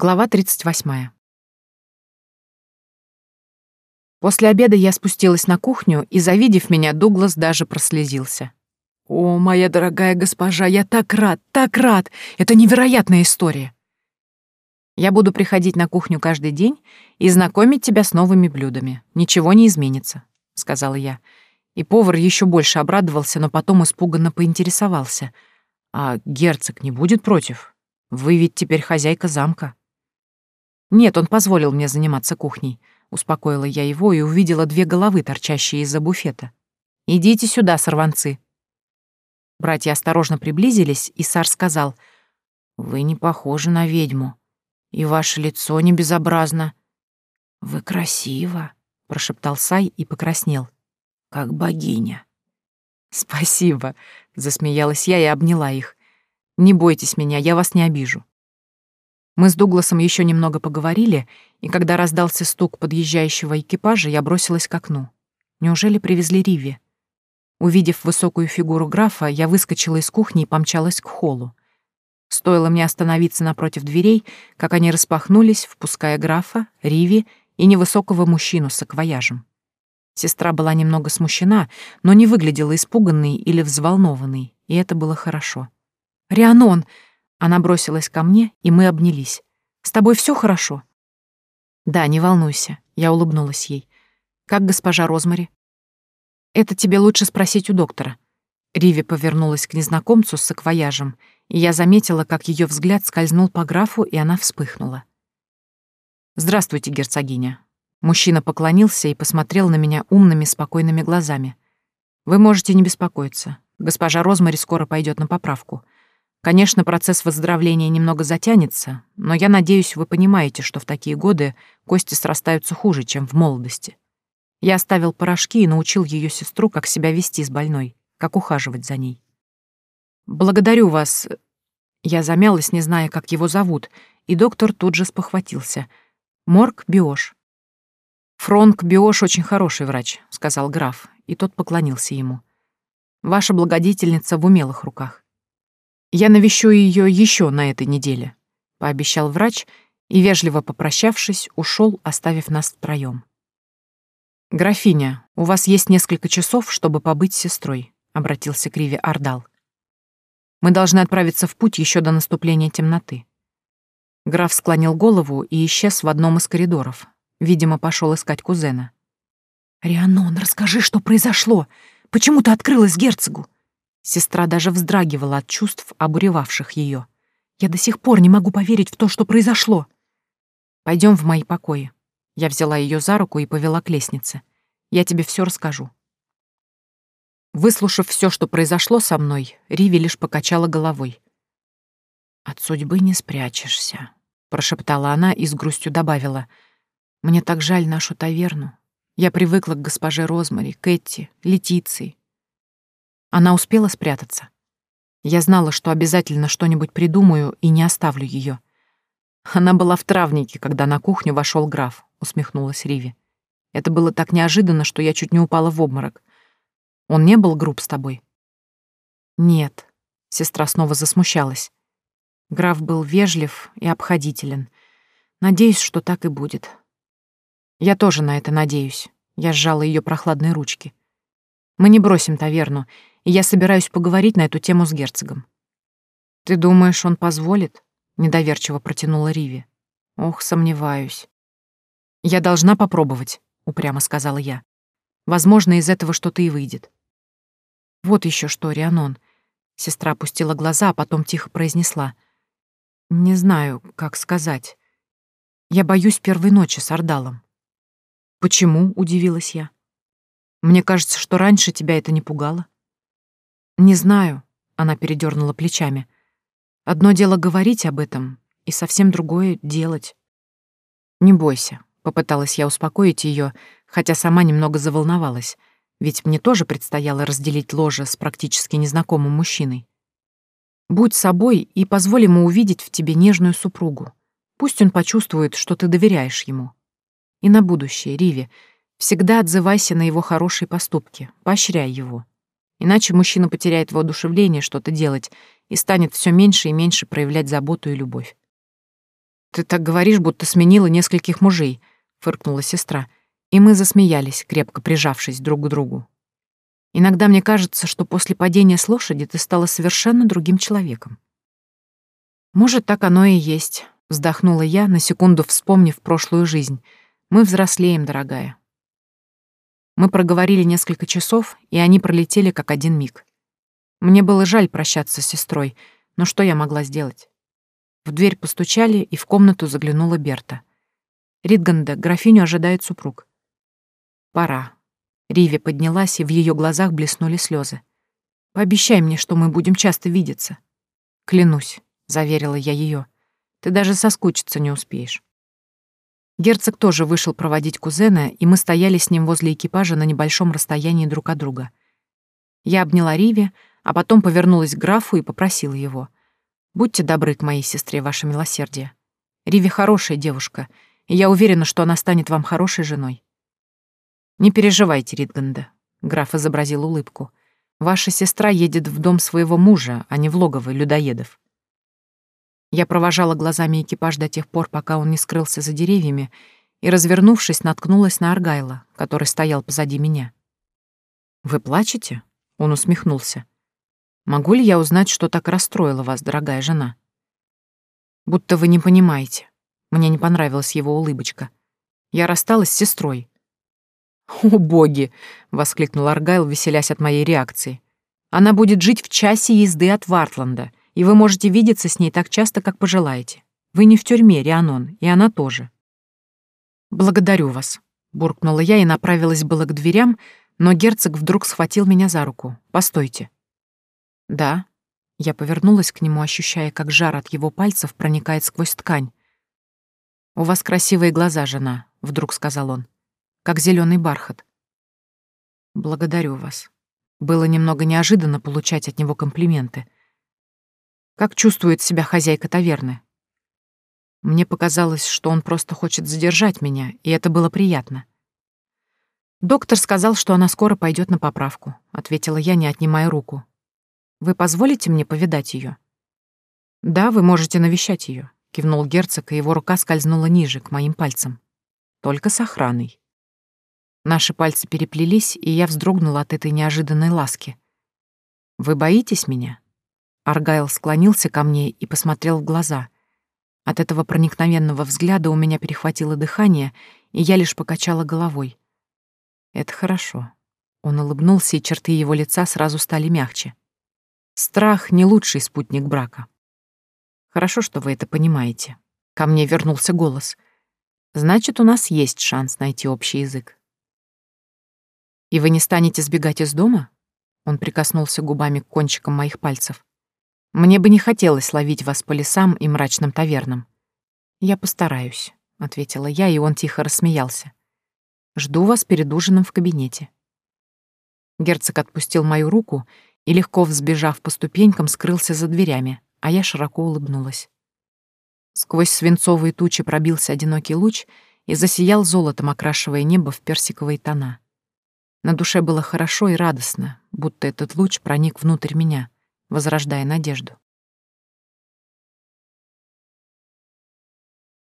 Глава 38. После обеда я спустилась на кухню, и, завидев меня, Дуглас даже прослезился. «О, моя дорогая госпожа, я так рад, так рад! Это невероятная история!» «Я буду приходить на кухню каждый день и знакомить тебя с новыми блюдами. Ничего не изменится», — сказала я. И повар еще больше обрадовался, но потом испуганно поинтересовался. «А герцог не будет против? Вы ведь теперь хозяйка замка». «Нет, он позволил мне заниматься кухней», — успокоила я его и увидела две головы, торчащие из-за буфета. «Идите сюда, сорванцы». Братья осторожно приблизились, и Сар сказал, «Вы не похожи на ведьму, и ваше лицо не безобразно». «Вы красиво», — прошептал Сай и покраснел, «как богиня». «Спасибо», — засмеялась я и обняла их. «Не бойтесь меня, я вас не обижу». Мы с Дугласом еще немного поговорили, и когда раздался стук подъезжающего экипажа, я бросилась к окну. Неужели привезли Риви? Увидев высокую фигуру графа, я выскочила из кухни и помчалась к холлу. Стоило мне остановиться напротив дверей, как они распахнулись, впуская графа, Риви и невысокого мужчину с акваяжем. Сестра была немного смущена, но не выглядела испуганной или взволнованной, и это было хорошо. «Рианон!» Она бросилась ко мне, и мы обнялись. «С тобой все хорошо?» «Да, не волнуйся», — я улыбнулась ей. «Как госпожа Розмари?» «Это тебе лучше спросить у доктора». Риви повернулась к незнакомцу с саквояжем, и я заметила, как ее взгляд скользнул по графу, и она вспыхнула. «Здравствуйте, герцогиня». Мужчина поклонился и посмотрел на меня умными, спокойными глазами. «Вы можете не беспокоиться. Госпожа Розмари скоро пойдет на поправку. Конечно, процесс выздоровления немного затянется, но я надеюсь, вы понимаете, что в такие годы кости срастаются хуже, чем в молодости. Я оставил порошки и научил ее сестру, как себя вести с больной, как ухаживать за ней. «Благодарю вас...» Я замялась, не зная, как его зовут, и доктор тут же спохватился. «Морг Биош». «Фронк Биош очень хороший врач», — сказал граф, и тот поклонился ему. «Ваша благодетельница в умелых руках. Я навещу ее еще на этой неделе, пообещал врач и, вежливо попрощавшись, ушел, оставив нас втроем. «Графиня, у вас есть несколько часов, чтобы побыть с сестрой», — обратился к Риве Ардал. «Мы должны отправиться в путь еще до наступления темноты». Граф склонил голову и исчез в одном из коридоров. Видимо, пошел искать кузена. «Рианон, расскажи, что произошло. Почему ты открылась герцогу?» Сестра даже вздрагивала от чувств, обуревавших ее. «Я до сих пор не могу поверить в то, что произошло». Пойдем в мои покои». Я взяла ее за руку и повела к лестнице. «Я тебе все расскажу». Выслушав все, что произошло со мной, Риви лишь покачала головой. «От судьбы не спрячешься», — прошептала она и с грустью добавила. «Мне так жаль нашу таверну. Я привыкла к госпоже Розмари, Кэти, Летиции. Она успела спрятаться. Я знала, что обязательно что-нибудь придумаю и не оставлю ее. Она была в травнике, когда на кухню вошел граф, усмехнулась Риви. Это было так неожиданно, что я чуть не упала в обморок. Он не был груб с тобой? Нет. Сестра снова засмущалась. Граф был вежлив и обходителен. Надеюсь, что так и будет. Я тоже на это надеюсь. Я сжала ее прохладные ручки. Мы не бросим таверну, я собираюсь поговорить на эту тему с герцогом». «Ты думаешь, он позволит?» — недоверчиво протянула Риви. «Ох, сомневаюсь». «Я должна попробовать», — упрямо сказала я. «Возможно, из этого что-то и выйдет». «Вот еще что, Рианон». Сестра опустила глаза, а потом тихо произнесла. «Не знаю, как сказать. Я боюсь первой ночи с Ордалом». «Почему?» — удивилась я. Мне кажется, что раньше тебя это не пугало. Не знаю, она передернула плечами. Одно дело говорить об этом, и совсем другое — делать. Не бойся, попыталась я успокоить ее, хотя сама немного заволновалась, ведь мне тоже предстояло разделить ложе с практически незнакомым мужчиной. Будь собой и позволь ему увидеть в тебе нежную супругу. Пусть он почувствует, что ты доверяешь ему. И на будущее, Риви, Всегда отзывайся на его хорошие поступки, поощряй его. Иначе мужчина потеряет воодушевление что-то делать и станет все меньше и меньше проявлять заботу и любовь. Ты так говоришь, будто сменила нескольких мужей, фыркнула сестра, и мы засмеялись, крепко прижавшись друг к другу. Иногда мне кажется, что после падения с лошади ты стала совершенно другим человеком. Может, так оно и есть, вздохнула я, на секунду вспомнив прошлую жизнь. Мы взрослеем, дорогая. Мы проговорили несколько часов, и они пролетели как один миг. Мне было жаль прощаться с сестрой, но что я могла сделать? В дверь постучали, и в комнату заглянула Берта. Ридганда, графиню ожидает супруг. Пора. Риви поднялась, и в ее глазах блеснули слезы. Пообещай мне, что мы будем часто видеться. Клянусь, заверила я ее. Ты даже соскучиться не успеешь. Герцог тоже вышел проводить кузена, и мы стояли с ним возле экипажа на небольшом расстоянии друг от друга. Я обняла Риви, а потом повернулась к графу и попросила его. «Будьте добры к моей сестре, ваше милосердие. Риви хорошая девушка, и я уверена, что она станет вам хорошей женой». «Не переживайте, Ритганда», — граф изобразил улыбку. «Ваша сестра едет в дом своего мужа, а не в логово людоедов». Я провожала глазами экипаж до тех пор, пока он не скрылся за деревьями, и, развернувшись, наткнулась на Аргайла, который стоял позади меня. «Вы плачете?» — он усмехнулся. «Могу ли я узнать, что так расстроило вас, дорогая жена?» «Будто вы не понимаете». Мне не понравилась его улыбочка. «Я рассталась с сестрой. «О, боги!» — воскликнул Аргайл, веселясь от моей реакции. «Она будет жить в часе езды от Вартланда, и вы можете видеться с ней так часто, как пожелаете. Вы не в тюрьме, Рианон, и она тоже». «Благодарю вас», — буркнула я и направилась было к дверям, но герцог вдруг схватил меня за руку. «Постойте». «Да». Я повернулась к нему, ощущая, как жар от его пальцев проникает сквозь ткань. «У вас красивые глаза, жена», — вдруг сказал он как зеленый бархат. Благодарю вас. Было немного неожиданно получать от него комплименты. Как чувствует себя хозяйка таверны? Мне показалось, что он просто хочет задержать меня, и это было приятно. Доктор сказал, что она скоро пойдет на поправку, ответила я, не отнимая руку. Вы позволите мне повидать ее? Да, вы можете навещать ее, кивнул герцог, и его рука скользнула ниже, к моим пальцам. Только с охраной. Наши пальцы переплелись, и я вздрогнула от этой неожиданной ласки. «Вы боитесь меня?» Аргайл склонился ко мне и посмотрел в глаза. От этого проникновенного взгляда у меня перехватило дыхание, и я лишь покачала головой. «Это хорошо». Он улыбнулся, и черты его лица сразу стали мягче. «Страх — не лучший спутник брака». «Хорошо, что вы это понимаете». Ко мне вернулся голос. «Значит, у нас есть шанс найти общий язык». «И вы не станете сбегать из дома?» Он прикоснулся губами к кончикам моих пальцев. «Мне бы не хотелось ловить вас по лесам и мрачным тавернам». «Я постараюсь», — ответила я, и он тихо рассмеялся. «Жду вас перед ужином в кабинете». Герцог отпустил мою руку и, легко взбежав по ступенькам, скрылся за дверями, а я широко улыбнулась. Сквозь свинцовые тучи пробился одинокий луч и засиял золотом, окрашивая небо в персиковые тона. На душе было хорошо и радостно, будто этот луч проник внутрь меня, возрождая надежду.